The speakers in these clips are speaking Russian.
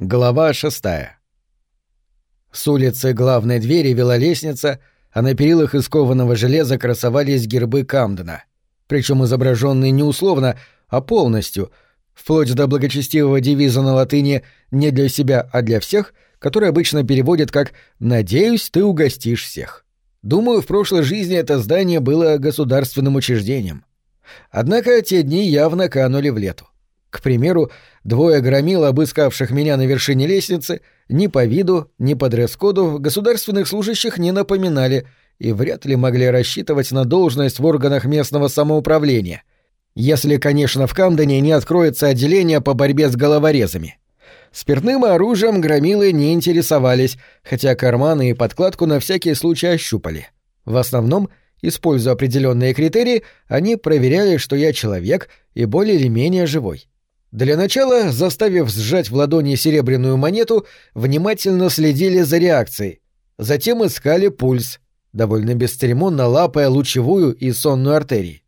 Глава шестая. С улицы главной двери вела лестница, а на перилах из кованого железа красовались гербы Камдена. Причем изображенные не условно, а полностью, вплоть до благочестивого девиза на латыни «не для себя, а для всех», который обычно переводят как «надеюсь, ты угостишь всех». Думаю, в прошлой жизни это здание было государственным учреждением. Однако те дни явно канули в лету. К примеру, двое громил, обыскавших меня на вершине лестницы, ни по виду, ни по дресс-коду государственных служащих не напоминали и вряд ли могли рассчитывать на должность в органах местного самоуправления. Если, конечно, в Камдене не откроется отделение по борьбе с головорезами. Спиртным оружием громилы не интересовались, хотя карманы и подкладку на всякий случай ощупали. В основном — Используя определенные критерии, они проверяли, что я человек и более или менее живой. Для начала, заставив сжать в ладони серебряную монету, внимательно следили за реакцией. Затем искали пульс, довольно бесцеремонно лапая лучевую и сонную артерии.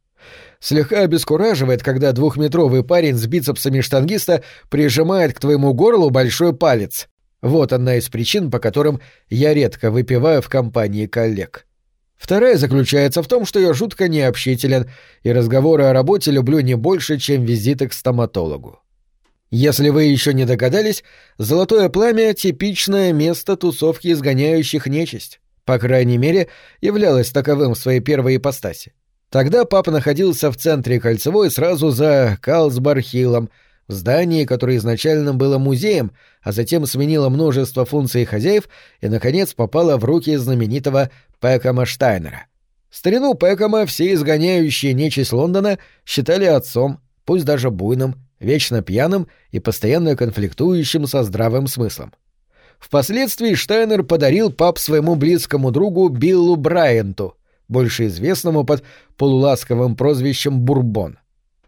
Слегка обескураживает, когда двухметровый парень с бицепсами штангиста прижимает к твоему горлу большой палец. Вот одна из причин, по которым я редко выпиваю в компании коллег. Вторая заключается в том, что я жутко необщителен, и разговоры о работе люблю не больше, чем визиты к стоматологу. Если вы еще не догадались, «Золотое пламя» — типичное место тусовки изгоняющих нечисть. По крайней мере, являлось таковым в своей первой ипостаси. Тогда папа находился в центре Кольцевой сразу за Калсбархилом, в здании, которое изначально было музеем, а затем сменило множество функций хозяев и, наконец, попало в руки знаменитого Пэкома Штайнера. Старину Пэкома все изгоняющие нечисть Лондона считали отцом, пусть даже буйным, вечно пьяным и постоянно конфликтующим со здравым смыслом. Впоследствии Штайнер подарил пап своему близкому другу Биллу Брайанту, больше известному под полуласковым прозвищем Бурбон.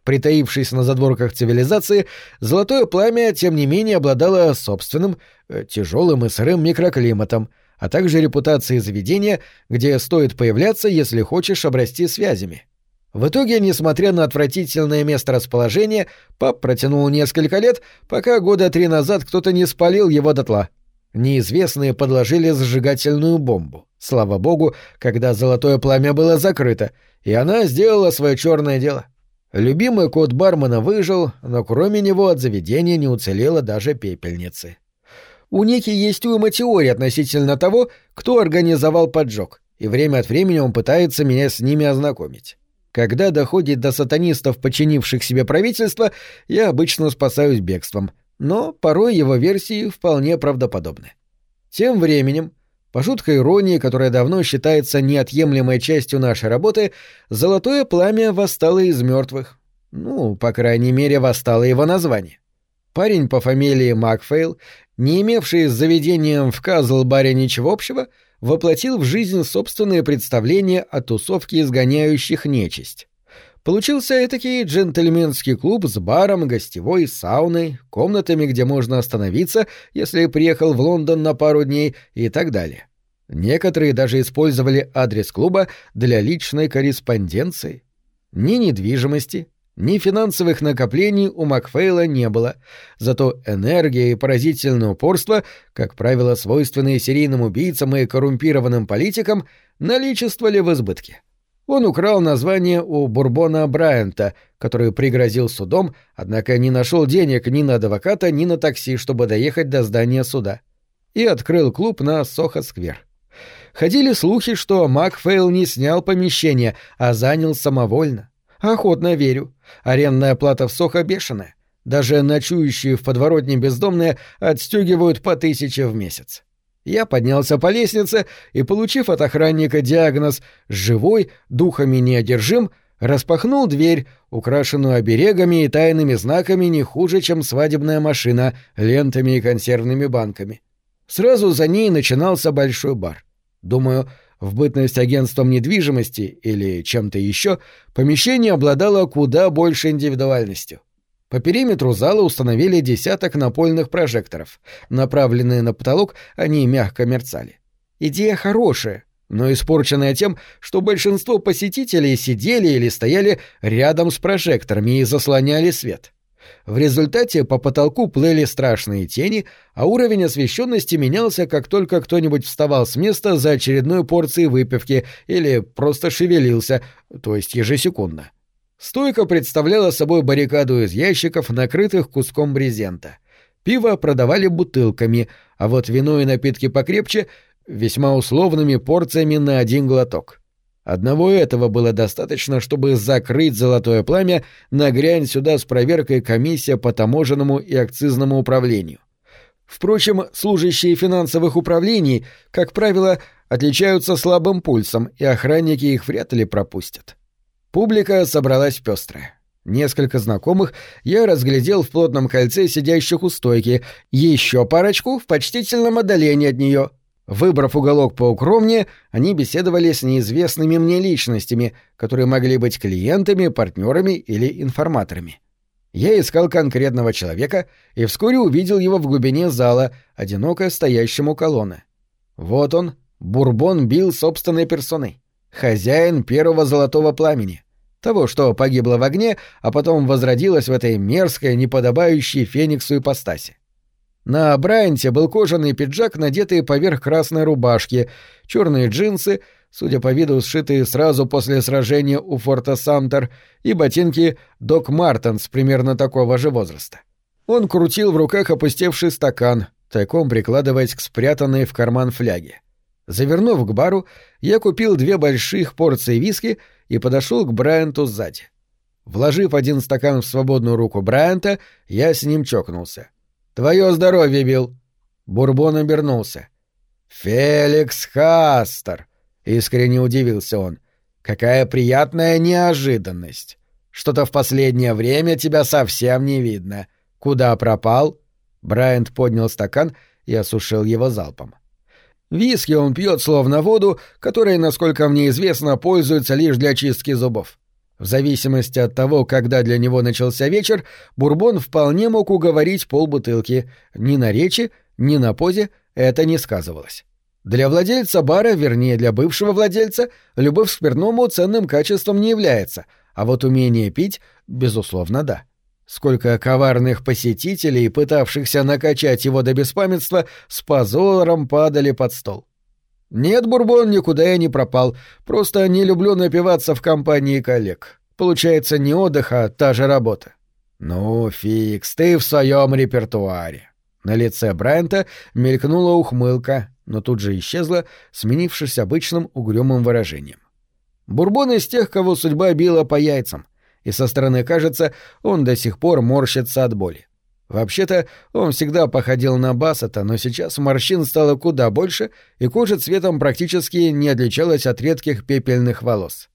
Притаившись на задворках цивилизации, золотое пламя, тем не менее, обладало собственным, э, тяжелым и сырым микроклиматом, а также репутацией заведения, где стоит появляться, если хочешь обрасти связями. В итоге, несмотря на отвратительное место расположения, пап протянул несколько лет, пока года три назад кто-то не спалил его дотла. Неизвестные подложили зажигательную бомбу. Слава богу, когда золотое пламя было закрыто, и она сделала свое черное дело — Любимый кот бармена выжил, но кроме него от заведения не уцелело даже пепельницы. У Ники есть уйма теорий относительно того, кто организовал поджог, и время от времени он пытается меня с ними ознакомить. Когда доходит до сатанистов, починивших себе правительство, я обычно спасаюсь бегством, но порой его версии вполне правдоподобны. Тем временем по жуткой иронии, которая давно считается неотъемлемой частью нашей работы, золотое пламя восстало из мертвых. Ну, по крайней мере, восстало его название. Парень по фамилии Макфейл, не имевший с заведением в Казл-баре ничего общего, воплотил в жизнь собственные представления о тусовке изгоняющих нечисть. Получился этакий джентльменский клуб с баром, гостевой, сауной, комнатами, где можно остановиться, если приехал в Лондон на пару дней и так далее. Некоторые даже использовали адрес клуба для личной корреспонденции. Ни недвижимости, ни финансовых накоплений у Макфейла не было, зато энергия и поразительное упорство, как правило, свойственные серийным убийцам и коррумпированным политикам, наличествовали в избытке. Он украл название у Бурбона Брайанта, который пригрозил судом, однако не нашел денег ни на адвоката, ни на такси, чтобы доехать до здания суда. И открыл клуб на Сохо-сквер. Ходили слухи, что Макфейл не снял помещение, а занял самовольно. Охотно верю. Арендная плата в Сохо бешеная. Даже ночующие в подворотне бездомные отстегивают по тысяче в месяц. Я поднялся по лестнице и, получив от охранника диагноз «живой, духами неодержим», распахнул дверь, украшенную оберегами и тайными знаками не хуже, чем свадебная машина, лентами и консервными банками. Сразу за ней начинался большой бар. Думаю, в бытность агентством недвижимости или чем-то еще помещение обладало куда больше индивидуальностью. По периметру зала установили десяток напольных прожекторов. Направленные на потолок, они мягко мерцали. Идея хорошая, но испорченная тем, что большинство посетителей сидели или стояли рядом с прожекторами и заслоняли свет. В результате по потолку плыли страшные тени, а уровень освещенности менялся, как только кто-нибудь вставал с места за очередной порцией выпивки или просто шевелился, то есть ежесекундно. Стойка представляла собой баррикаду из ящиков, накрытых куском брезента. Пиво продавали бутылками, а вот вино и напитки покрепче — весьма условными порциями на один глоток. Одного этого было достаточно, чтобы закрыть золотое пламя, нагрянь сюда с проверкой комиссия по таможенному и акцизному управлению. Впрочем, служащие финансовых управлений, как правило, отличаются слабым пульсом, и охранники их вряд ли пропустят. Публика собралась пестрая. Несколько знакомых я разглядел в плотном кольце сидящих у стойки, еще парочку в почтительном отдалении от нее — Выбрав уголок поукромнее, они беседовали с неизвестными мне личностями, которые могли быть клиентами, партнерами или информаторами. Я искал конкретного человека и вскоре увидел его в глубине зала, одиноко стоящему колонны. Вот он, Бурбон бил собственной персоной. Хозяин первого золотого пламени. Того, что погибло в огне, а потом возродилось в этой мерзкой, неподобающей фениксу ипостаси. На Брайанте был кожаный пиджак, надетый поверх красной рубашки, черные джинсы, судя по виду сшитые сразу после сражения у форта Самтер, и ботинки Док Мартенс примерно такого же возраста. Он крутил в руках опустевший стакан, тайком прикладываясь к спрятанной в карман фляге. Завернув к бару, я купил две больших порции виски и подошел к Брайанту сзади. Вложив один стакан в свободную руку Брайанта, я с ним чокнулся — Твое здоровье, Билл. Бурбон обернулся. Феликс Хастер, искренне удивился он. Какая приятная неожиданность. Что-то в последнее время тебя совсем не видно. Куда пропал? Брайант поднял стакан и осушил его залпом. Виски он пьет словно воду, которой, насколько мне известно, пользуется лишь для чистки зубов. В зависимости от того, когда для него начался вечер, Бурбон вполне мог уговорить полбутылки. Ни на речи, ни на позе это не сказывалось. Для владельца бара, вернее, для бывшего владельца, любовь к спиртному ценным качеством не является, а вот умение пить, безусловно, да. Сколько коварных посетителей, пытавшихся накачать его до беспамятства, с позором падали под стол. «Нет, Бурбон, никуда я не пропал. Просто не люблю напиваться в компании коллег. Получается не отдых, а та же работа». «Ну, фикс, ты в своем репертуаре». На лице Брайанта мелькнула ухмылка, но тут же исчезла, сменившись обычным угрюмым выражением. Бурбон из тех, кого судьба била по яйцам, и со стороны кажется, он до сих пор морщится от боли. Вообще-то он всегда походил на Бассета, но сейчас морщин стало куда больше, и кожа цветом практически не отличалась от редких пепельных волос.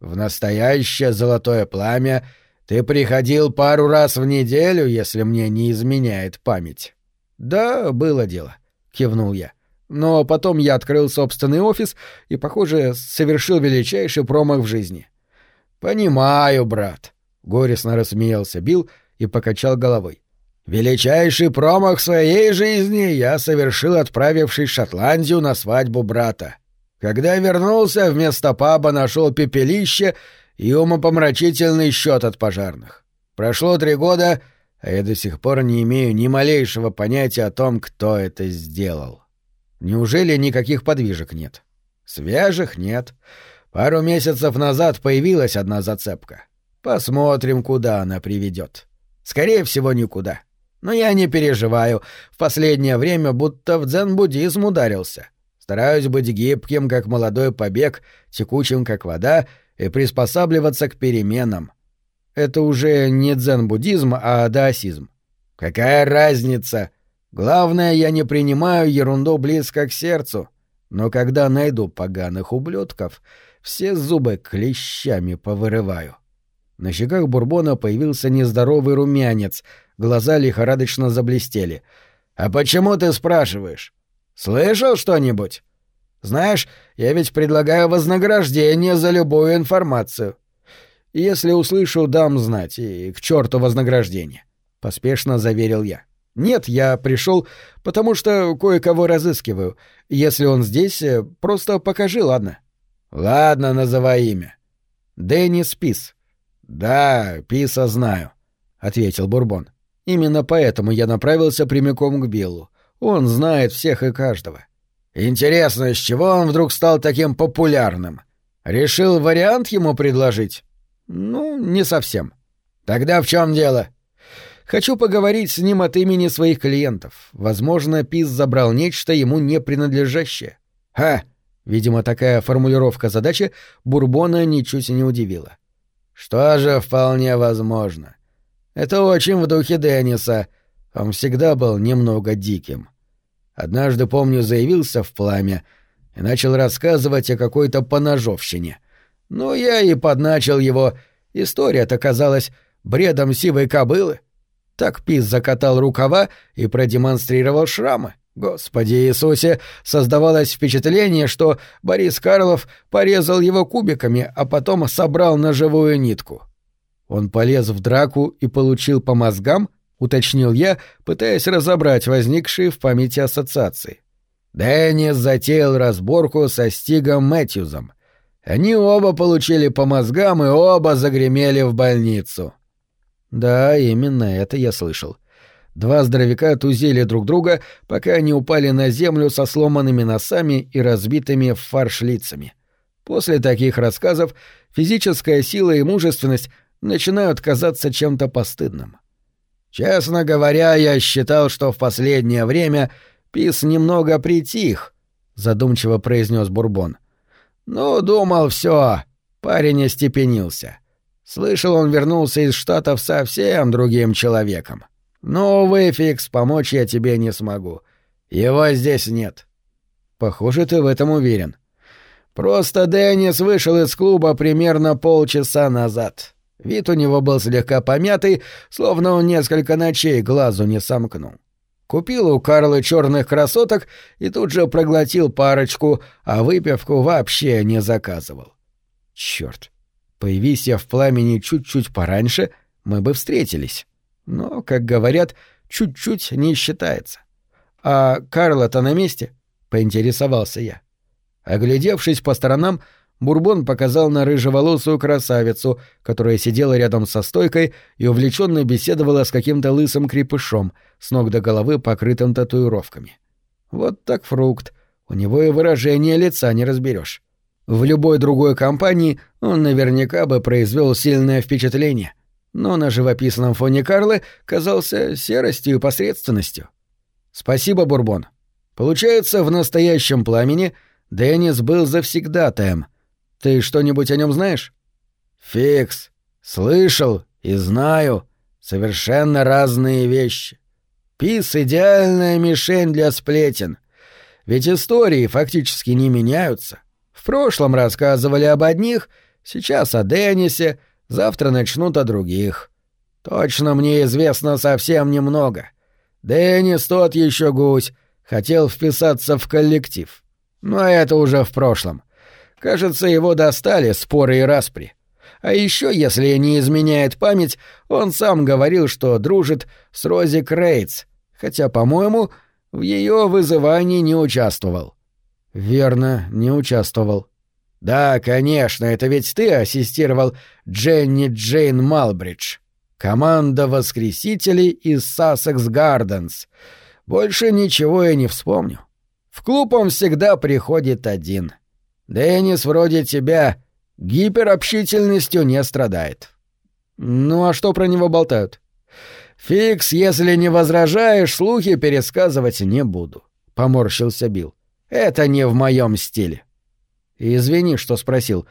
«В настоящее золотое пламя ты приходил пару раз в неделю, если мне не изменяет память». «Да, было дело», — кивнул я. «Но потом я открыл собственный офис и, похоже, совершил величайший промах в жизни». «Понимаю, брат», — горестно рассмеялся Билл, — и покачал головой. «Величайший промах своей жизни я совершил, отправившись в Шотландию на свадьбу брата. Когда вернулся, вместо паба нашел пепелище и умопомрачительный счет от пожарных. Прошло три года, а я до сих пор не имею ни малейшего понятия о том, кто это сделал. Неужели никаких подвижек нет? Свежих нет. Пару месяцев назад появилась одна зацепка. Посмотрим, куда она приведет. Скорее всего, никуда. Но я не переживаю. В последнее время будто в дзен-буддизм ударился. Стараюсь быть гибким, как молодой побег, текучим, как вода, и приспосабливаться к переменам. Это уже не дзен-буддизм, а даосизм. Какая разница? Главное, я не принимаю ерунду близко к сердцу. Но когда найду поганых ублюдков, все зубы клещами повырываю. На щеках Бурбона появился нездоровый румянец, глаза лихорадочно заблестели. «А почему ты спрашиваешь? Слышал что-нибудь? Знаешь, я ведь предлагаю вознаграждение за любую информацию. Если услышу, дам знать, и к черту вознаграждение», — поспешно заверил я. «Нет, я пришел, потому что кое-кого разыскиваю. Если он здесь, э, просто покажи, ладно?» «Ладно, называй имя». «Деннис Пис». «Да, Писа знаю. ответил Бурбон. Именно поэтому я направился прямиком к Биллу. Он знает всех и каждого. Интересно, с чего он вдруг стал таким популярным? Решил вариант ему предложить? Ну, не совсем. Тогда в чем дело? Хочу поговорить с ним от имени своих клиентов. Возможно, Пис забрал нечто ему не принадлежащее. Ха! Видимо, такая формулировка задачи Бурбона ничуть не удивила. Что же вполне возможно. Это очень в духе Денниса. Он всегда был немного диким. Однажды, помню, заявился в пламя и начал рассказывать о какой-то поножовщине. Ну, я и подначил его. История-то казалась бредом сивой кобылы. Так Пис закатал рукава и продемонстрировал шрамы. Господи Иисусе, создавалось впечатление, что Борис Карлов порезал его кубиками, а потом собрал на живую нитку. Он полез в драку и получил по мозгам, уточнил я, пытаясь разобрать возникшие в памяти ассоциации. Деннис затеял разборку со Стигом Мэтьюзом. Они оба получили по мозгам и оба загремели в больницу. Да, именно это я слышал. Два здоровяка тузили друг друга, пока они упали на землю со сломанными носами и разбитыми в фарш лицами. После таких рассказов физическая сила и мужественность начинают казаться чем-то постыдным. Честно говоря, я считал, что в последнее время Пис немного притих, задумчиво произнес Бурбон. Ну, думал, все, парень остепенился. Слышал, он вернулся из Штатов совсем другим человеком. Но, увы, Фикс, помочь я тебе не смогу. Его здесь нет. Похоже, ты в этом уверен. Просто Деннис вышел из клуба примерно полчаса назад. Вид у него был слегка помятый, словно он несколько ночей глазу не сомкнул. Купил у Карлы черных красоток и тут же проглотил парочку, а выпивку вообще не заказывал. Черт, появись я в пламени чуть-чуть пораньше, мы бы встретились. Но, как говорят, чуть-чуть не считается. «А Карла-то на месте?» — поинтересовался я. Оглядевшись по сторонам, Бурбон показал на рыжеволосую красавицу, которая сидела рядом со стойкой и увлеченно беседовала с каким-то лысым крепышом, с ног до головы покрытым татуировками. Вот так фрукт. У него и выражение лица не разберешь. В любой другой компании он наверняка бы произвел сильное впечатление — но на живописном фоне Карлы казался серостью и посредственностью. «Спасибо, Бурбон. Получается, в настоящем пламени Деннис был завсегдатаем. Ты что-нибудь о нем знаешь?» «Фикс. Слышал и знаю. Совершенно разные вещи. Пис — идеальная мишень для сплетен. Ведь истории фактически не меняются. В прошлом рассказывали об одних, сейчас о Деннисе — Завтра начнут о других. Точно мне известно совсем немного. Деннис тот еще гусь, хотел вписаться в коллектив. Но это уже в прошлом. Кажется, его достали споры и распри. А еще, если не изменяет память, он сам говорил, что дружит с Рози Крейтс, хотя, по-моему, в ее вызывании не участвовал. Верно, не участвовал. «Да, конечно, это ведь ты ассистировал Дженни Джейн Малбридж. Команда воскресителей из Сассекс Гарденс. Больше ничего я не вспомню. В клуб он всегда приходит один. Деннис вроде тебя гиперобщительностью не страдает». «Ну а что про него болтают?» «Фикс, если не возражаешь, слухи пересказывать не буду», — поморщился Билл. «Это не в моем стиле». Извини, что спросил.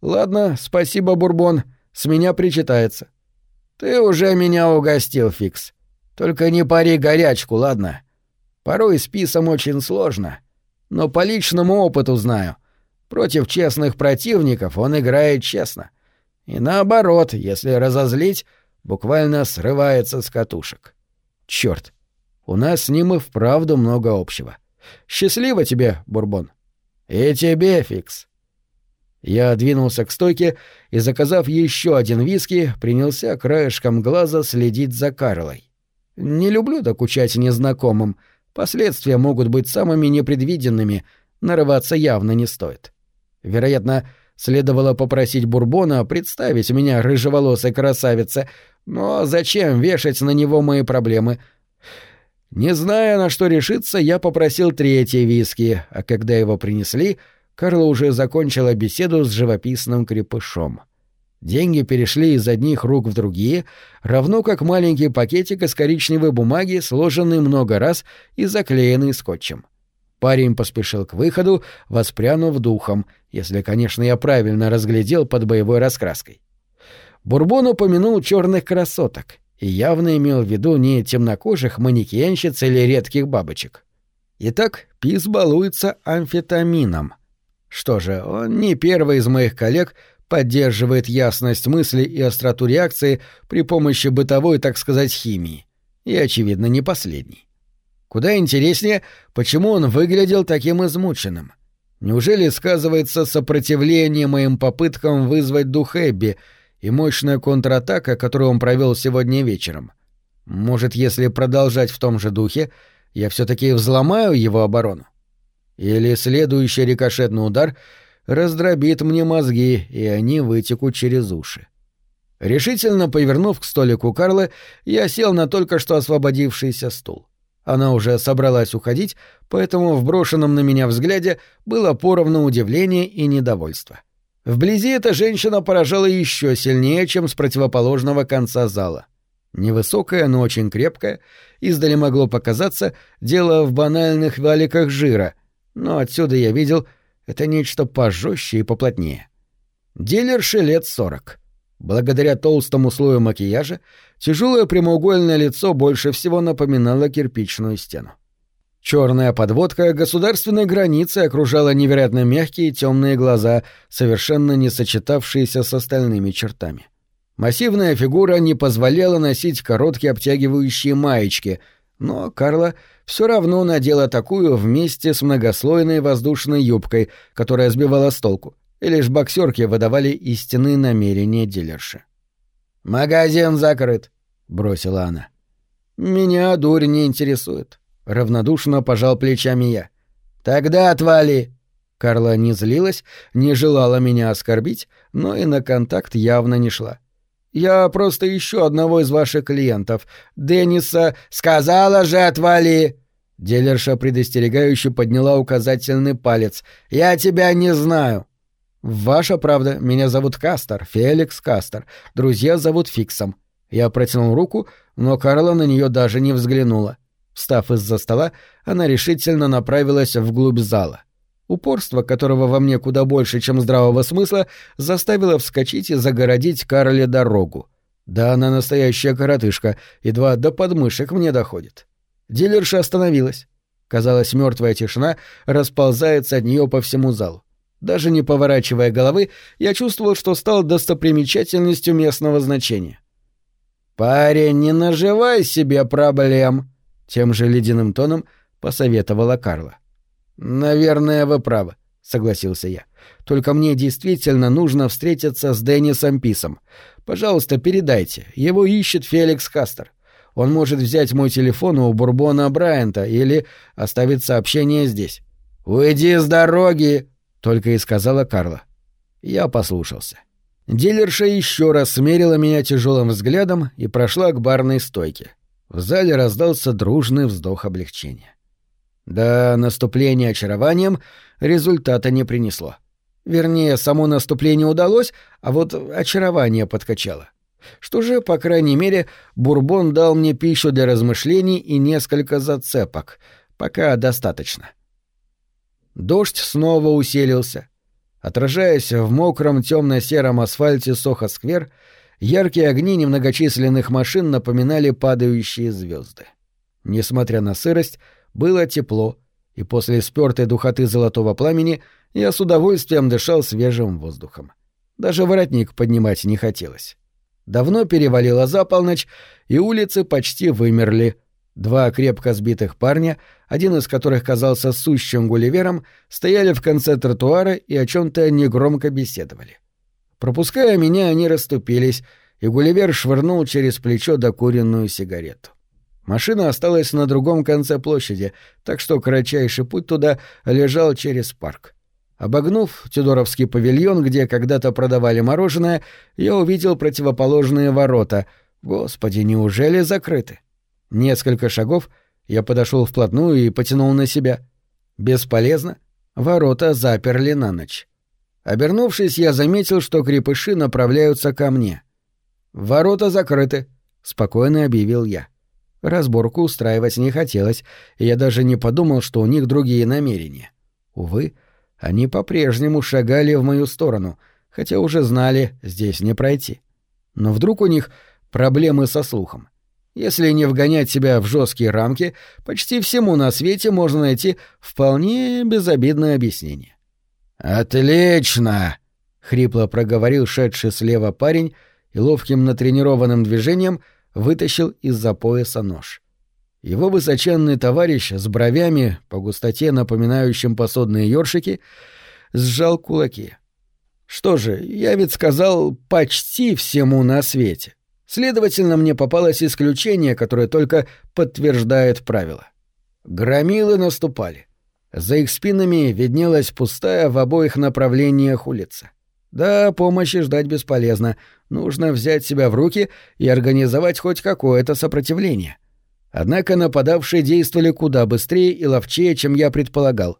Ладно, спасибо, Бурбон, с меня причитается. Ты уже меня угостил, Фикс. Только не пари горячку, ладно? Порой с писом очень сложно. Но по личному опыту знаю. Против честных противников он играет честно. И наоборот, если разозлить, буквально срывается с катушек. Черт, у нас с ним и вправду много общего. Счастливо тебе, Бурбон. «И тебе, Фикс». Я двинулся к стойке и, заказав еще один виски, принялся краешком глаза следить за Карлой. Не люблю докучать незнакомым, последствия могут быть самыми непредвиденными, нарываться явно не стоит. Вероятно, следовало попросить Бурбона представить меня рыжеволосой красавице, Но зачем вешать на него мои проблемы? Не зная, на что решиться, я попросил третьей виски, а когда его принесли, Карла уже закончила беседу с живописным крепышом. Деньги перешли из одних рук в другие, равно как маленький пакетик из коричневой бумаги, сложенный много раз и заклеенный скотчем. Парень поспешил к выходу, воспрянув духом, если, конечно, я правильно разглядел под боевой раскраской. Бурбон упомянул черных красоток и явно имел в виду не темнокожих манекенщиц или редких бабочек. Итак, Пис балуется амфетамином. Что же, он не первый из моих коллег — поддерживает ясность мысли и остроту реакции при помощи бытовой, так сказать, химии. И, очевидно, не последний. Куда интереснее, почему он выглядел таким измученным. Неужели сказывается сопротивление моим попыткам вызвать дух Эбби и мощная контратака, которую он провел сегодня вечером? Может, если продолжать в том же духе, я все-таки взломаю его оборону? Или следующий рикошетный удар — раздробит мне мозги, и они вытекут через уши. Решительно повернув к столику Карлы, я сел на только что освободившийся стул. Она уже собралась уходить, поэтому в брошенном на меня взгляде было поровну удивление и недовольство. Вблизи эта женщина поражала еще сильнее, чем с противоположного конца зала. Невысокая, но очень крепкая, издали могло показаться дело в банальных валиках жира, но отсюда я видел это нечто пожестче и поплотнее. Дилерше лет сорок. Благодаря толстому слою макияжа тяжелое прямоугольное лицо больше всего напоминало кирпичную стену. Черная подводка государственной границы окружала невероятно мягкие темные глаза, совершенно не сочетавшиеся с остальными чертами. Массивная фигура не позволяла носить короткие обтягивающие маечки, но Карла все равно надела такую вместе с многослойной воздушной юбкой, которая сбивала с толку, и лишь боксерки выдавали истинные намерения дилерши. «Магазин закрыт», — бросила она. «Меня дурь не интересует», — равнодушно пожал плечами я. «Тогда отвали!» Карла не злилась, не желала меня оскорбить, но и на контакт явно не шла. Я просто ищу одного из ваших клиентов. Денниса сказала же отвали!» Делерша предостерегающе подняла указательный палец. «Я тебя не знаю!» «Ваша правда. Меня зовут Кастер, Феликс Кастер. Друзья зовут Фиксом». Я протянул руку, но Карла на нее даже не взглянула. Встав из-за стола, она решительно направилась вглубь зала. Упорство, которого во мне куда больше, чем здравого смысла, заставило вскочить и загородить Карле дорогу. Да она настоящая коротышка, едва до подмышек мне доходит. Дилерша остановилась. Казалось, мертвая тишина расползается от нее по всему залу. Даже не поворачивая головы, я чувствовал, что стал достопримечательностью местного значения. «Парень, не наживай себе проблем!» — тем же ледяным тоном посоветовала Карла. «Наверное, вы правы», — согласился я. «Только мне действительно нужно встретиться с Деннисом Писом. Пожалуйста, передайте. Его ищет Феликс Кастер. Он может взять мой телефон у Бурбона Брайанта или оставить сообщение здесь». «Уйди с дороги!» — только и сказала Карла. Я послушался. Дилерша еще раз смерила меня тяжелым взглядом и прошла к барной стойке. В зале раздался дружный вздох облегчения. Да, наступление очарованием результата не принесло. Вернее, само наступление удалось, а вот очарование подкачало. Что же, по крайней мере, Бурбон дал мне пищу для размышлений и несколько зацепок. Пока достаточно. Дождь снова усилился. Отражаясь в мокром темно-сером асфальте Сохо-сквер, яркие огни немногочисленных машин напоминали падающие звезды. Несмотря на сырость, было тепло, и после спертой духоты золотого пламени я с удовольствием дышал свежим воздухом. Даже воротник поднимать не хотелось. Давно перевалило за полночь, и улицы почти вымерли. Два крепко сбитых парня, один из которых казался сущим гулливером, стояли в конце тротуара и о чем-то негромко беседовали. Пропуская меня, они расступились, и Гулливер швырнул через плечо докуренную сигарету. Машина осталась на другом конце площади, так что кратчайший путь туда лежал через парк. Обогнув Тюдоровский павильон, где когда-то продавали мороженое, я увидел противоположные ворота, Господи, неужели закрыты? Несколько шагов я подошел вплотную и потянул на себя. Бесполезно. Ворота заперли на ночь. Обернувшись, я заметил, что крепыши направляются ко мне. «Ворота закрыты», — спокойно объявил я. Разборку устраивать не хотелось, и я даже не подумал, что у них другие намерения. Увы, они по-прежнему шагали в мою сторону, хотя уже знали, здесь не пройти. Но вдруг у них проблемы со слухом. Если не вгонять себя в жесткие рамки, почти всему на свете можно найти вполне безобидное объяснение. «Отлично!» — хрипло проговорил шедший слева парень и ловким натренированным движением вытащил из-за пояса нож. Его высоченный товарищ с бровями, по густоте напоминающим посудные ёршики, сжал кулаки. Что же, я ведь сказал «почти всему на свете». Следовательно, мне попалось исключение, которое только подтверждает правило. Громилы наступали. За их спинами виднелась пустая в обоих направлениях улица. Да, помощи ждать бесполезно. Нужно взять себя в руки и организовать хоть какое-то сопротивление. Однако нападавшие действовали куда быстрее и ловчее, чем я предполагал.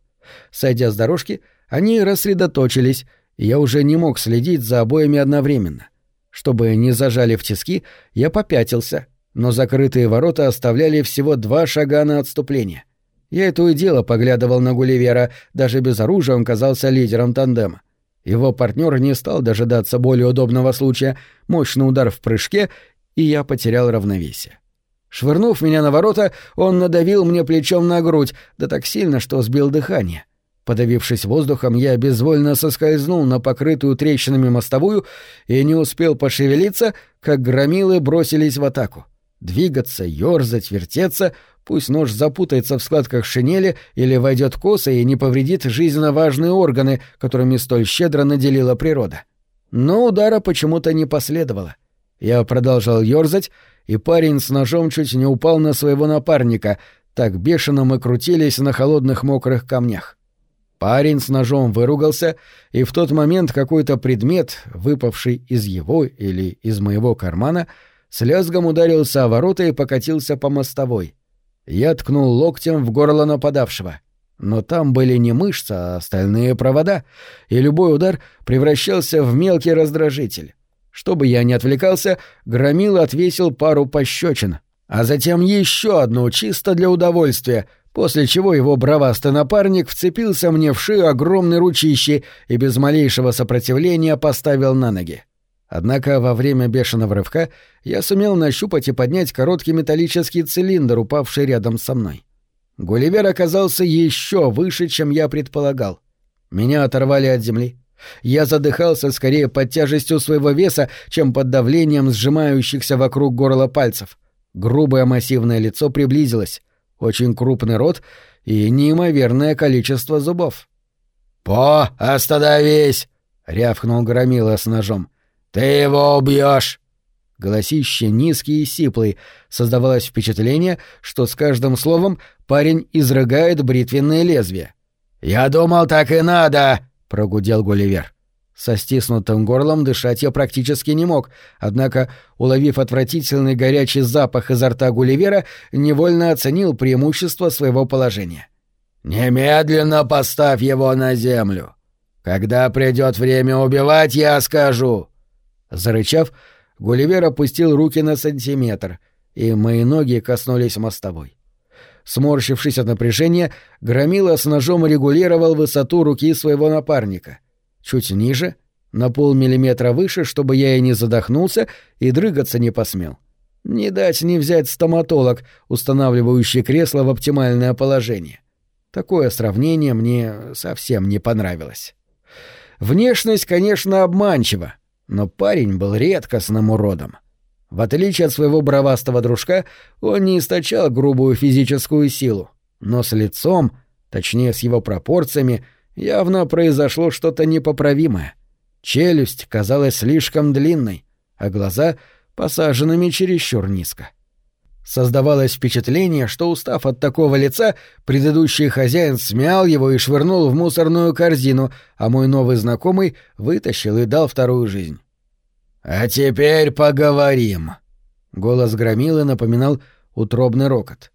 Сойдя с дорожки, они рассредоточились, и я уже не мог следить за обоими одновременно. Чтобы не зажали в тиски, я попятился, но закрытые ворота оставляли всего два шага на отступление. Я это и дело поглядывал на Гулливера, даже без оружия он казался лидером тандема. Его партнер не стал дожидаться более удобного случая, мощный удар в прыжке, и я потерял равновесие. Швырнув меня на ворота, он надавил мне плечом на грудь, да так сильно, что сбил дыхание. Подавившись воздухом, я безвольно соскользнул на покрытую трещинами мостовую и не успел пошевелиться, как громилы бросились в атаку. Двигаться, ёрзать, вертеться, пусть нож запутается в складках шинели или войдет косо и не повредит жизненно важные органы, которыми столь щедро наделила природа. Но удара почему-то не последовало. Я продолжал ёрзать, и парень с ножом чуть не упал на своего напарника, так бешено мы крутились на холодных мокрых камнях. Парень с ножом выругался, и в тот момент какой-то предмет, выпавший из его или из моего кармана, с лязгом ударился о ворота и покатился по мостовой. Я ткнул локтем в горло нападавшего. Но там были не мышцы, а остальные провода, и любой удар превращался в мелкий раздражитель. Чтобы я не отвлекался, Громил отвесил пару пощечин, а затем еще одну чисто для удовольствия — после чего его бравастый напарник вцепился мне в шею огромной ручищей и без малейшего сопротивления поставил на ноги. Однако во время бешеного рывка я сумел нащупать и поднять короткий металлический цилиндр, упавший рядом со мной. Гулливер оказался еще выше, чем я предполагал. Меня оторвали от земли. Я задыхался скорее под тяжестью своего веса, чем под давлением сжимающихся вокруг горла пальцев. Грубое массивное лицо приблизилось очень крупный рот и неимоверное количество зубов. «По, остановись!» — рявкнул Громила с ножом. «Ты его убьешь!» Голосище низкий и сиплый, создавалось впечатление, что с каждым словом парень изрыгает бритвенное лезвие. «Я думал, так и надо!» — прогудел Гулливер. Со стиснутым горлом дышать я практически не мог, однако, уловив отвратительный горячий запах изо рта Гулливера, невольно оценил преимущество своего положения. «Немедленно поставь его на землю. Когда придет время убивать, я скажу». Зарычав, Гулливер опустил руки на сантиметр, и мои ноги коснулись мостовой. Сморщившись от напряжения, Громила с ножом регулировал высоту руки своего напарника — чуть ниже, на полмиллиметра выше, чтобы я и не задохнулся и дрыгаться не посмел. Не дать не взять стоматолог, устанавливающий кресло в оптимальное положение. Такое сравнение мне совсем не понравилось. Внешность, конечно, обманчива, но парень был редкостным уродом. В отличие от своего бровастого дружка, он не источал грубую физическую силу, но с лицом, точнее с его пропорциями, Явно произошло что-то непоправимое. Челюсть казалась слишком длинной, а глаза — посаженными чересчур низко. Создавалось впечатление, что, устав от такого лица, предыдущий хозяин смял его и швырнул в мусорную корзину, а мой новый знакомый вытащил и дал вторую жизнь. «А теперь поговорим». Голос громилы напоминал утробный рокот.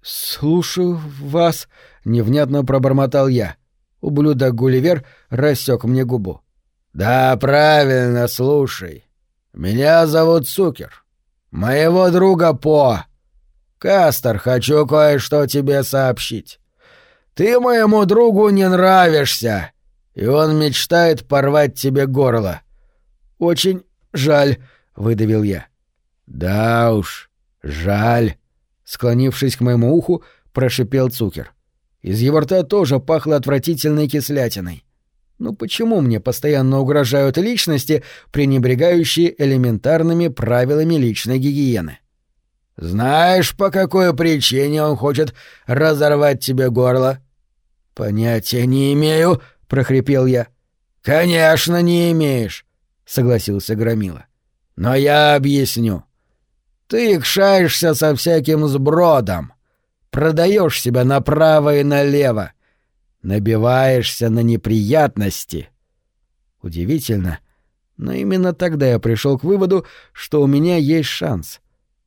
«Слушаю вас», — невнятно пробормотал я. Ублюдок Гулливер рассек мне губу. «Да, правильно, слушай. Меня зовут Цукер. Моего друга По. Кастер, хочу кое-что тебе сообщить. Ты моему другу не нравишься, и он мечтает порвать тебе горло. Очень жаль, выдавил я. Да уж, жаль, склонившись к моему уху, прошипел Цукер. Из его рта тоже пахло отвратительной кислятиной. Ну почему мне постоянно угрожают личности, пренебрегающие элементарными правилами личной гигиены? Знаешь, по какой причине он хочет разорвать тебе горло? Понятия не имею, прохрипел я. Конечно, не имеешь, согласился Громила. Но я объясню. Ты кшаешься со всяким сбродом, продаешь себя направо и налево, набиваешься на неприятности. Удивительно, но именно тогда я пришел к выводу, что у меня есть шанс.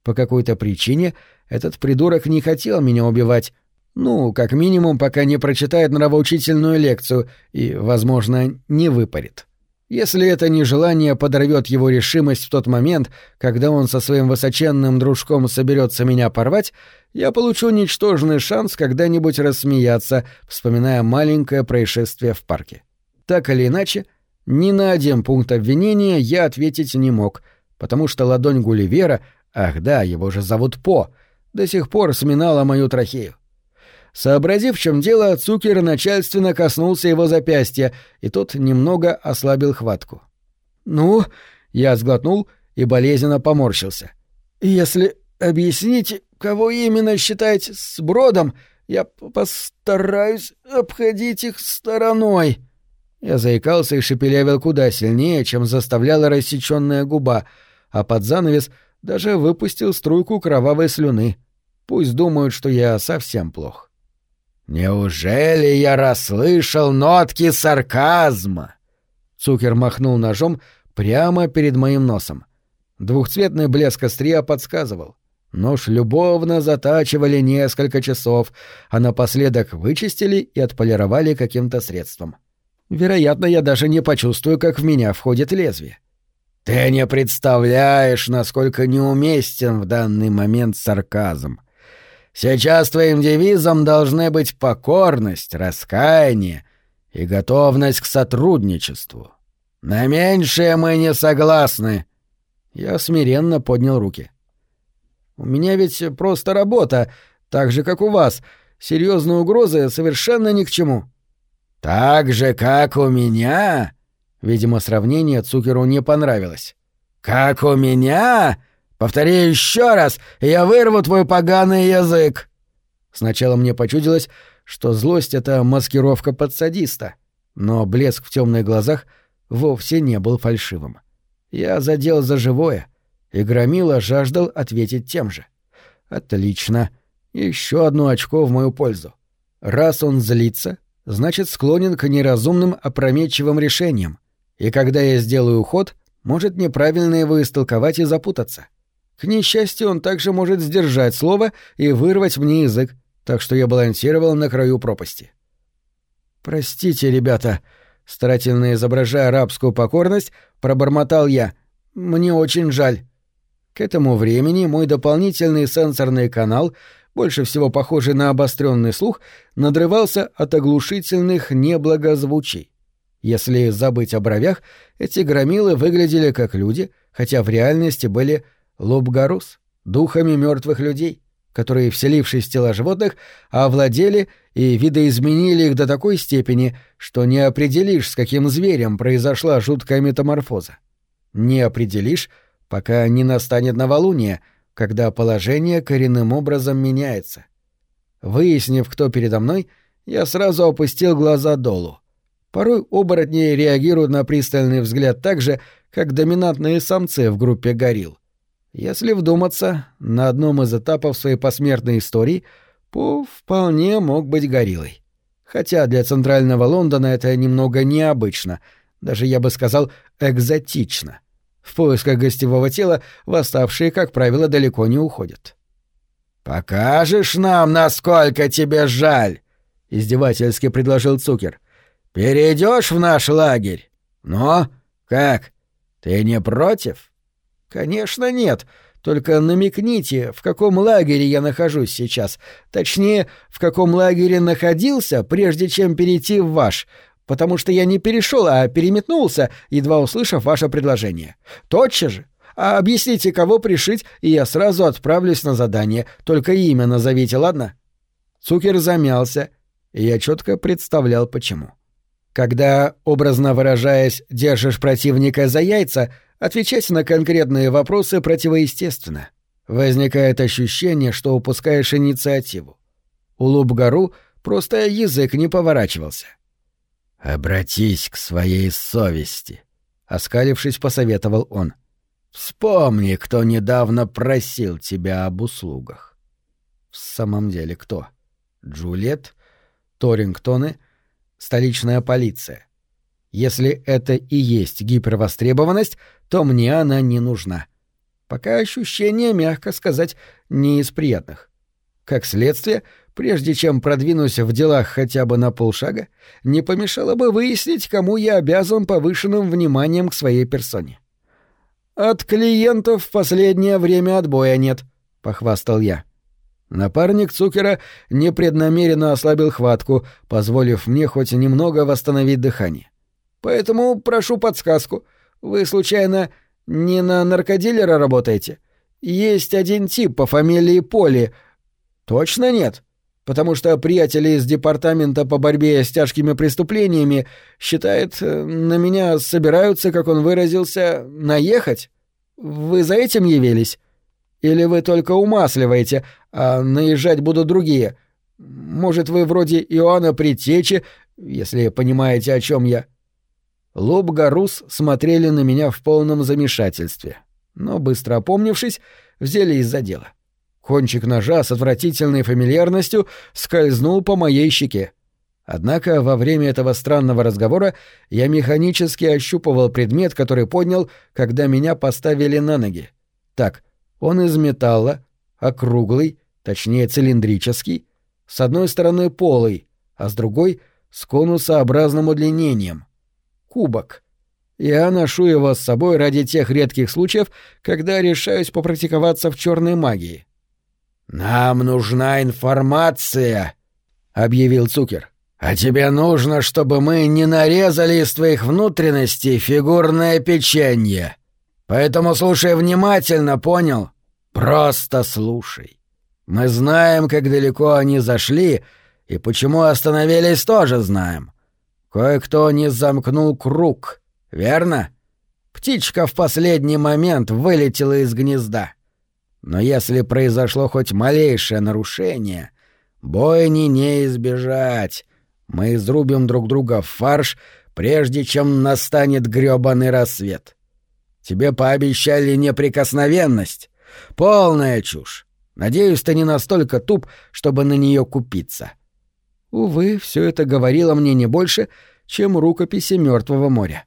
По какой-то причине этот придурок не хотел меня убивать. Ну, как минимум, пока не прочитает нравоучительную лекцию и, возможно, не выпарит. Если это нежелание подорвет его решимость в тот момент, когда он со своим высоченным дружком соберется меня порвать, я получу ничтожный шанс когда-нибудь рассмеяться, вспоминая маленькое происшествие в парке. Так или иначе, ни на один пункт обвинения я ответить не мог, потому что ладонь Гулливера — Ах да, его же зовут По. До сих пор сминала мою трахею. Сообразив, в чем дело, Цукер начальственно коснулся его запястья, и тот немного ослабил хватку. «Ну?» — я сглотнул и болезненно поморщился. «Если объяснить, кого именно считать с бродом, я постараюсь обходить их стороной». Я заикался и шепелявил куда сильнее, чем заставляла рассечённая губа, а под занавес — даже выпустил струйку кровавой слюны. Пусть думают, что я совсем плох. «Неужели я расслышал нотки сарказма?» Цукер махнул ножом прямо перед моим носом. Двухцветный блеск острия подсказывал. Нож любовно затачивали несколько часов, а напоследок вычистили и отполировали каким-то средством. Вероятно, я даже не почувствую, как в меня входит лезвие. Ты не представляешь, насколько неуместен в данный момент сарказм. Сейчас твоим девизом должны быть покорность, раскаяние и готовность к сотрудничеству. На меньшее мы не согласны. Я смиренно поднял руки. У меня ведь просто работа, так же, как у вас. Серьезные угрозы совершенно ни к чему. Так же, как у меня, Видимо, сравнение Цукеру не понравилось. «Как у меня? Повтори еще раз, и я вырву твой поганый язык!» Сначала мне почудилось, что злость — это маскировка под садиста, но блеск в темных глазах вовсе не был фальшивым. Я задел за живое, и Громила жаждал ответить тем же. «Отлично. Еще одно очко в мою пользу. Раз он злится, значит, склонен к неразумным опрометчивым решениям, и когда я сделаю ход, может неправильно его истолковать и запутаться. К несчастью, он также может сдержать слово и вырвать мне язык, так что я балансировал на краю пропасти. «Простите, ребята», — старательно изображая арабскую покорность, пробормотал я. «Мне очень жаль». К этому времени мой дополнительный сенсорный канал, больше всего похожий на обостренный слух, надрывался от оглушительных неблагозвучий. Если забыть о бровях, эти громилы выглядели как люди, хотя в реальности были лобгарус, духами мертвых людей, которые, вселившись в тела животных, овладели и видоизменили их до такой степени, что не определишь, с каким зверем произошла жуткая метаморфоза. Не определишь, пока не настанет новолуние, когда положение коренным образом меняется. Выяснив, кто передо мной, я сразу опустил глаза долу — Порой оборотни реагируют на пристальный взгляд так же, как доминантные самцы в группе горилл. Если вдуматься, на одном из этапов своей посмертной истории Пу вполне мог быть гориллой. Хотя для центрального Лондона это немного необычно, даже я бы сказал экзотично. В поисках гостевого тела восставшие, как правило, далеко не уходят. «Покажешь нам, насколько тебе жаль?» — издевательски предложил Цукер. «Перейдешь в наш лагерь? Но как? Ты не против?» «Конечно нет. Только намекните, в каком лагере я нахожусь сейчас. Точнее, в каком лагере находился, прежде чем перейти в ваш. Потому что я не перешел, а переметнулся, едва услышав ваше предложение. Тотчас же. А объясните, кого пришить, и я сразу отправлюсь на задание. Только имя назовите, ладно?» Цукер замялся, и я четко представлял, почему. Когда, образно выражаясь, держишь противника за яйца — Отвечать на конкретные вопросы противоестественно. Возникает ощущение, что упускаешь инициативу. У Лубгару просто язык не поворачивался. «Обратись к своей совести», — оскалившись, посоветовал он. «Вспомни, кто недавно просил тебя об услугах». «В самом деле кто? Джульет? Торингтоны? Столичная полиция? Если это и есть гипервостребованность, то мне она не нужна. Пока ощущение, мягко сказать, не из приятных. Как следствие, прежде чем продвинусь в делах хотя бы на полшага, не помешало бы выяснить, кому я обязан повышенным вниманием к своей персоне. «От клиентов в последнее время отбоя нет», — похвастал я. Напарник Цукера непреднамеренно ослабил хватку, позволив мне хоть немного восстановить дыхание. «Поэтому прошу подсказку — вы, случайно, не на наркодилера работаете? Есть один тип по фамилии Поли. Точно нет? Потому что приятели из департамента по борьбе с тяжкими преступлениями считают, э, на меня собираются, как он выразился, наехать. Вы за этим явились? Или вы только умасливаете, а наезжать будут другие? Может, вы вроде Иоанна Притечи, если понимаете, о чем я?» Лоб Гарус смотрели на меня в полном замешательстве, но, быстро опомнившись, взялись за дело. Кончик ножа с отвратительной фамильярностью скользнул по моей щеке. Однако во время этого странного разговора я механически ощупывал предмет, который поднял, когда меня поставили на ноги. Так, он из металла, округлый, точнее цилиндрический, с одной стороны полый, а с другой — с конусообразным удлинением кубок. Я ношу его с собой ради тех редких случаев, когда решаюсь попрактиковаться в черной магии. «Нам нужна информация», — объявил Цукер. «А тебе нужно, чтобы мы не нарезали из твоих внутренностей фигурное печенье. Поэтому слушай внимательно, понял? Просто слушай. Мы знаем, как далеко они зашли, и почему остановились, тоже знаем. Кое-кто не замкнул круг, верно? Птичка в последний момент вылетела из гнезда. Но если произошло хоть малейшее нарушение, бойни не избежать. Мы изрубим друг друга в фарш, прежде чем настанет грёбаный рассвет. Тебе пообещали неприкосновенность. Полная чушь. Надеюсь, ты не настолько туп, чтобы на нее купиться. Увы, все это говорило мне не больше, чем рукописи Мертвого моря.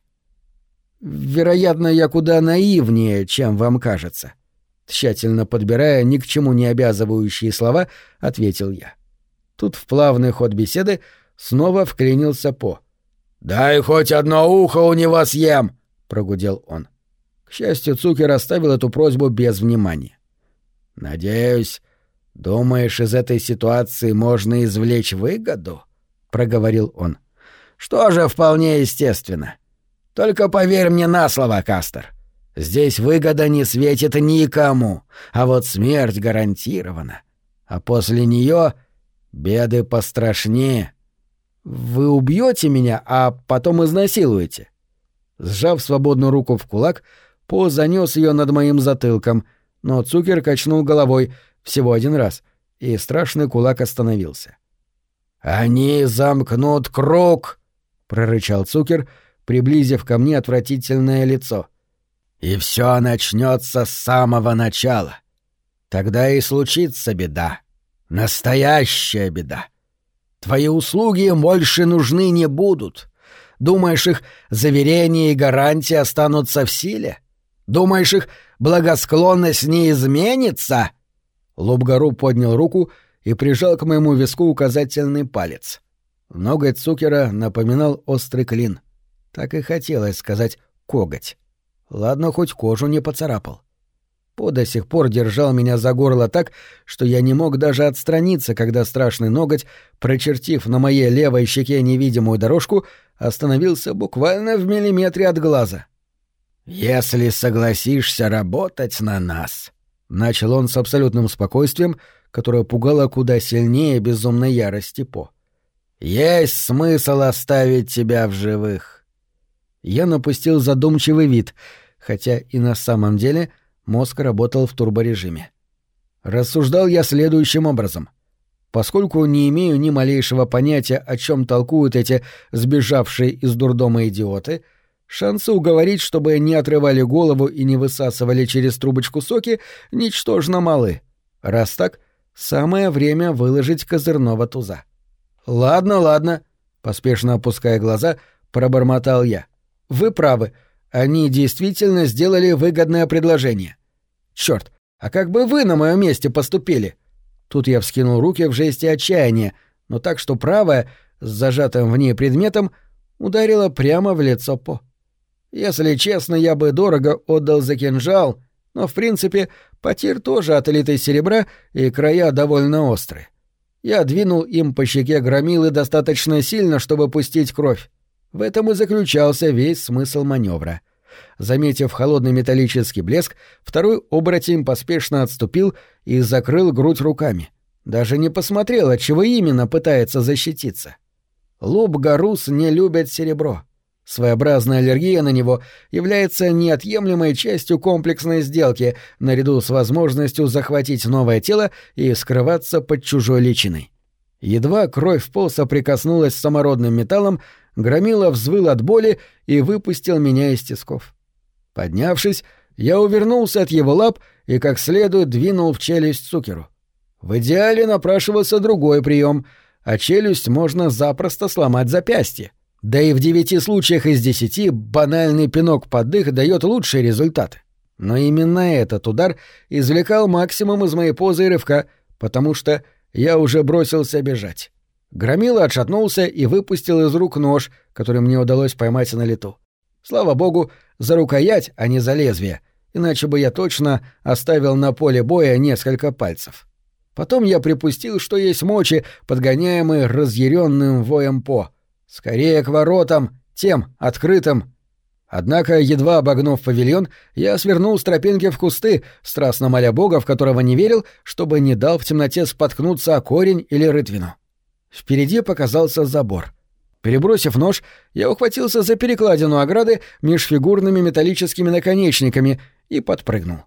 Вероятно, я куда наивнее, чем вам кажется. Тщательно подбирая ни к чему не обязывающие слова, ответил я. Тут в плавный ход беседы снова вклинился По. «Дай хоть одно ухо у него съем!» — прогудел он. К счастью, Цукер оставил эту просьбу без внимания. «Надеюсь, думаешь, из этой ситуации можно извлечь выгоду?» — проговорил он. — что же вполне естественно. Только поверь мне на слово, Кастер. Здесь выгода не светит никому, а вот смерть гарантирована. А после нее беды пострашнее. Вы убьете меня, а потом изнасилуете. Сжав свободную руку в кулак, По занес ее над моим затылком, но Цукер качнул головой всего один раз, и страшный кулак остановился. «Они замкнут круг!» прорычал Цукер, приблизив ко мне отвратительное лицо. И все начнется с самого начала. Тогда и случится беда. Настоящая беда. Твои услуги больше нужны не будут. Думаешь, их заверения и гарантии останутся в силе? Думаешь, их благосклонность не изменится?» Лобгару поднял руку и прижал к моему виску указательный палец. Ноготь Цукера напоминал острый клин. Так и хотелось сказать «коготь». Ладно, хоть кожу не поцарапал. По до сих пор держал меня за горло так, что я не мог даже отстраниться, когда страшный ноготь, прочертив на моей левой щеке невидимую дорожку, остановился буквально в миллиметре от глаза. «Если согласишься работать на нас», — начал он с абсолютным спокойствием, которое пугало куда сильнее безумной ярости По. «Есть смысл оставить тебя в живых». Я напустил задумчивый вид, хотя и на самом деле мозг работал в турборежиме. Рассуждал я следующим образом. Поскольку не имею ни малейшего понятия, о чем толкуют эти сбежавшие из дурдома идиоты, шансы уговорить, чтобы не отрывали голову и не высасывали через трубочку соки, ничтожно малы. Раз так, самое время выложить козырного туза. «Ладно, ладно», — поспешно опуская глаза, пробормотал я. «Вы правы, они действительно сделали выгодное предложение. Черт, а как бы вы на моем месте поступили? Тут я вскинул руки в жесте отчаяния, но так, что правая, с зажатым в ней предметом, ударила прямо в лицо По. Если честно, я бы дорого отдал за кинжал, но, в принципе, потир тоже отлит из серебра, и края довольно острые. Я двинул им по щеке громилы достаточно сильно, чтобы пустить кровь. В этом и заключался весь смысл маневра. Заметив холодный металлический блеск, второй оборотень поспешно отступил и закрыл грудь руками. Даже не посмотрел, от чего именно пытается защититься. Лоб Гарус не любит серебро. Своеобразная аллергия на него является неотъемлемой частью комплексной сделки, наряду с возможностью захватить новое тело и скрываться под чужой личиной. Едва кровь Пол соприкоснулась с самородным металлом, Громила взвыл от боли и выпустил меня из тисков. Поднявшись, я увернулся от его лап и как следует двинул в челюсть Цукеру. В идеале напрашивался другой прием, а челюсть можно запросто сломать запястье. Да и в девяти случаях из десяти банальный пинок под дых дает лучшие результаты. Но именно этот удар извлекал максимум из моей позы и рывка, потому что я уже бросился бежать. Громила отшатнулся и выпустил из рук нож, который мне удалось поймать на лету. Слава богу, за рукоять, а не за лезвие, иначе бы я точно оставил на поле боя несколько пальцев. Потом я припустил, что есть мочи, подгоняемые разъяренным воем по. Скорее к воротам, тем, открытым. Однако, едва обогнув павильон, я свернул с тропинки в кусты, страстно моля бога, в которого не верил, чтобы не дал в темноте споткнуться о корень или рытвину. Впереди показался забор. Перебросив нож, я ухватился за перекладину ограды меж фигурными металлическими наконечниками и подпрыгнул.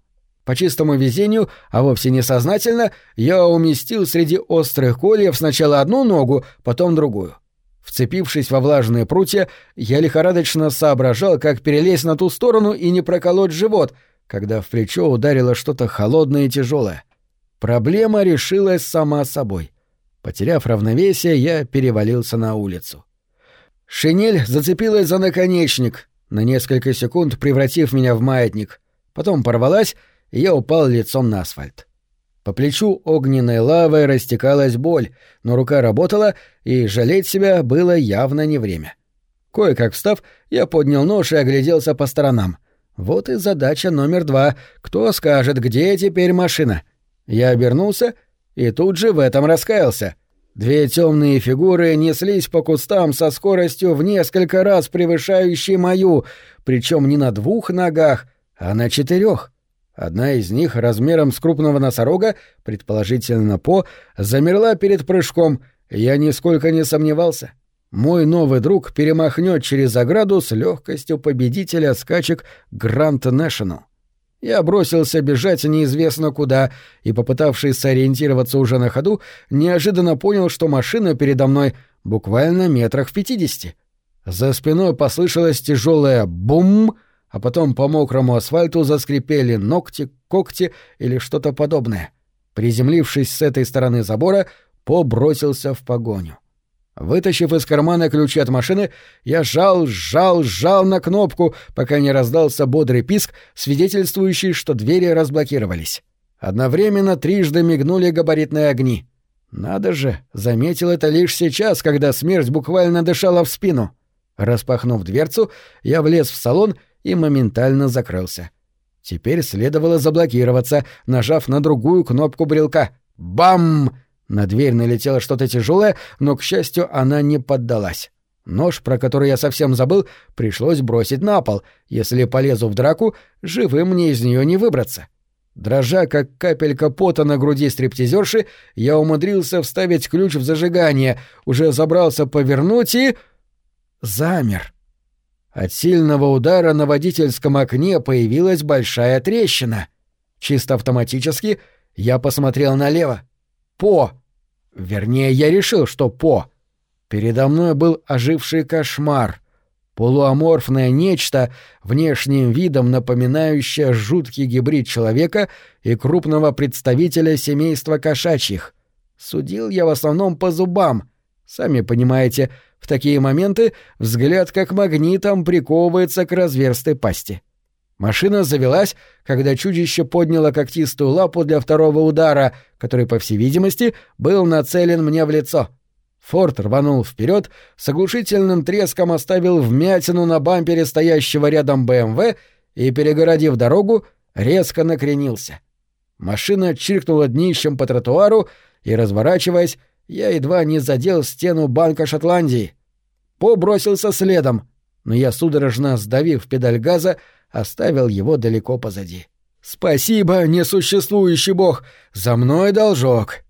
По чистому везению, а вовсе несознательно, я уместил среди острых кольев сначала одну ногу, потом другую. Вцепившись во влажные прутья, я лихорадочно соображал, как перелезть на ту сторону и не проколоть живот, когда в плечо ударило что-то холодное и тяжелое. Проблема решилась сама собой. Потеряв равновесие, я перевалился на улицу. Шинель зацепилась за наконечник, на несколько секунд превратив меня в маятник. Потом порвалась, и я упал лицом на асфальт. По плечу огненной лавой растекалась боль, но рука работала, и жалеть себя было явно не время. Кое-как встав, я поднял нож и огляделся по сторонам. Вот и задача номер два. Кто скажет, где теперь машина? Я обернулся и тут же в этом раскаялся. Две темные фигуры неслись по кустам со скоростью в несколько раз превышающей мою, причем не на двух ногах, а на четырех. Одна из них, размером с крупного носорога, предположительно по, замерла перед прыжком. Я нисколько не сомневался. Мой новый друг перемахнет через ограду с легкостью победителя скачек Гранд Нэшнл. Я бросился бежать неизвестно куда и, попытавшись сориентироваться уже на ходу, неожиданно понял, что машина передо мной буквально метрах в пятидесяти. За спиной послышалось тяжелое «бум», а потом по мокрому асфальту заскрипели ногти, когти или что-то подобное. Приземлившись с этой стороны забора, По бросился в погоню. Вытащив из кармана ключи от машины, я жал, жал, жал на кнопку, пока не раздался бодрый писк, свидетельствующий, что двери разблокировались. Одновременно трижды мигнули габаритные огни. Надо же, заметил это лишь сейчас, когда смерть буквально дышала в спину. Распахнув дверцу, я влез в салон и моментально закрылся. Теперь следовало заблокироваться, нажав на другую кнопку брелка. Бам! На дверь налетело что-то тяжелое, но, к счастью, она не поддалась. Нож, про который я совсем забыл, пришлось бросить на пол. Если полезу в драку, живым мне из нее не выбраться. Дрожа, как капелька пота на груди стриптизерши, я умудрился вставить ключ в зажигание, уже забрался повернуть и... замер. От сильного удара на водительском окне появилась большая трещина. Чисто автоматически я посмотрел налево. По. Вернее, я решил, что По. Передо мной был оживший кошмар. Полуаморфное нечто, внешним видом напоминающее жуткий гибрид человека и крупного представителя семейства кошачьих. Судил я в основном по зубам. Сами понимаете, в такие моменты взгляд как магнитом приковывается к разверстой пасти. Машина завелась, когда чудище подняло когтистую лапу для второго удара, который, по всей видимости, был нацелен мне в лицо. Форд рванул вперед, с оглушительным треском оставил вмятину на бампере стоящего рядом БМВ и, перегородив дорогу, резко накренился. Машина чиркнула днищем по тротуару, и, разворачиваясь, я едва не задел стену Банка Шотландии. По бросился следом, но я, судорожно сдавив педаль газа, оставил его далеко позади. «Спасибо, несуществующий бог! За мной должок!»